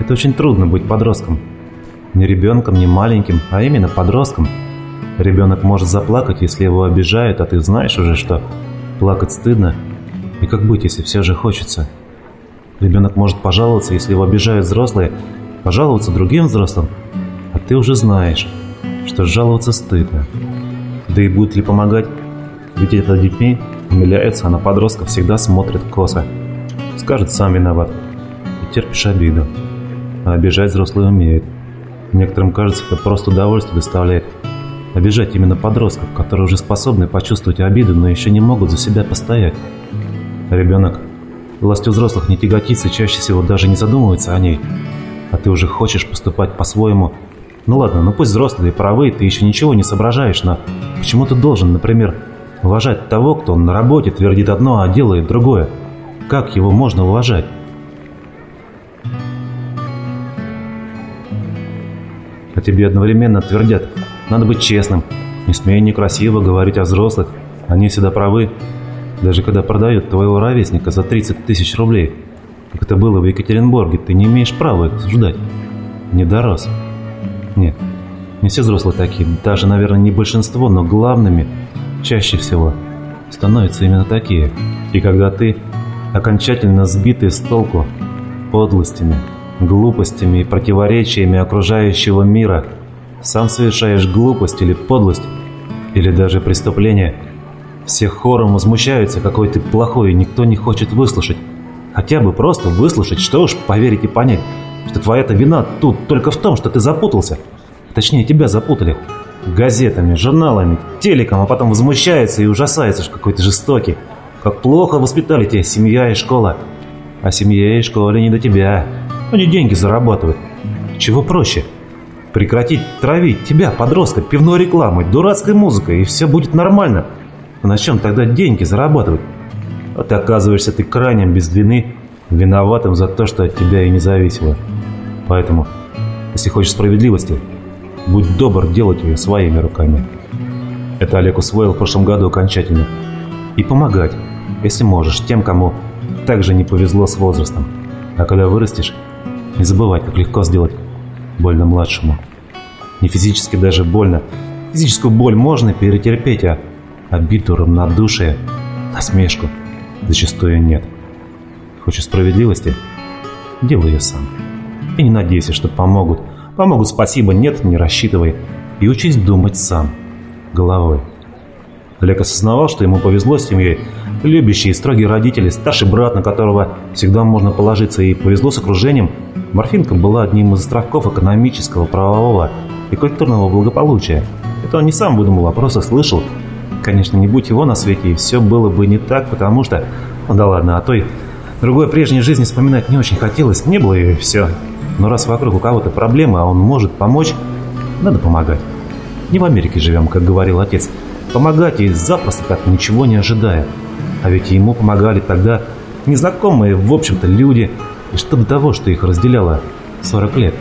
Это очень трудно быть подростком. Не ребенком, не маленьким, а именно подростком. Ребенок может заплакать, если его обижают, а ты знаешь уже, что плакать стыдно. И как быть, если все же хочется? Ребенок может пожаловаться, если его обижают взрослые, пожаловаться другим взрослым, а ты уже знаешь, что жаловаться стыдно. Да и будет ли помогать? Ведь это детей умиляются, а на подростка всегда смотрят косо. Скажет, сам виноват. И терпишь обиду. А обижать взрослые умеют. Некоторым кажется, это просто удовольствие доставляет. Обижать именно подростков, которые уже способны почувствовать обиду, но еще не могут за себя постоять. Ребенок властью взрослых не тяготится, чаще всего даже не задумывается о ней. А ты уже хочешь поступать по-своему. Ну ладно, ну пусть взрослые правы, ты еще ничего не соображаешь, но почему ты должен, например, уважать того, кто на работе твердит одно, а делает другое? Как его можно уважать? А тебе одновременно твердят, надо быть честным, не смей некрасиво говорить о взрослых, они всегда правы, даже когда продают твоего ровесника за 30 тысяч рублей, как это было в Екатеринбурге, ты не имеешь права их осуждать. Не дорос. Нет, не все взрослые такие, даже, наверное, не большинство, но главными, чаще всего, становятся именно такие. И когда ты, окончательно сбитый с толку подлостями, глупостями и противоречиями окружающего мира, сам совершаешь глупость или подлость, или даже преступление – все хором возмущаются, какой ты плохой, и никто не хочет выслушать. Хотя бы просто выслушать, что уж поверить и понять, что твоя-то вина тут только в том, что ты запутался. Точнее, тебя запутали. Газетами, журналами, телеком, а потом возмущается и ужасается, что какой ты жестокий. Как плохо воспитали тебя семья и школа. А семье и школе не до тебя. Они деньги зарабатывают. Чего проще? Прекратить травить тебя, подростка, пивной рекламой, дурацкой музыкой, и все будет нормально. А на чем тогда деньги зарабатывать? А ты оказываешься ты крайне без вины, виноватым за то, что от тебя и не зависело. Поэтому, если хочешь справедливости, будь добр делать ее своими руками. Это Олег усвоил в прошлом году окончательно. И помогать, если можешь, тем, кому также не повезло с возрастом. А когда вырастешь, не забывай, как легко сделать больно младшему. Не физически даже больно. Физическую боль можно перетерпеть, а обиду, равнодушие, насмешку зачастую нет. Хочешь справедливости? Делай ее сам. И не надейся, что помогут. Помогут спасибо, нет, не рассчитывай. И учись думать сам, головой. Олег осознавал, что ему повезло с семьей. Любящие и строгие родители, старший брат, на которого всегда можно положиться, и повезло с окружением. Морфинка была одним из островков экономического, правового и культурного благополучия. Это он не сам выдумал, а просто слышал Конечно, не будь его на свете, и все было бы не так, потому что... Ну да ладно, а той другой прежней жизни вспоминать не очень хотелось, не было и все. Но раз вокруг у кого-то проблемы, а он может помочь, надо помогать. Не в Америке живем, как говорил отец. Помогать и запросто так, ничего не ожидая. А ведь ему помогали тогда незнакомые, в общем-то, люди. И что до того, что их разделяло 40 лет.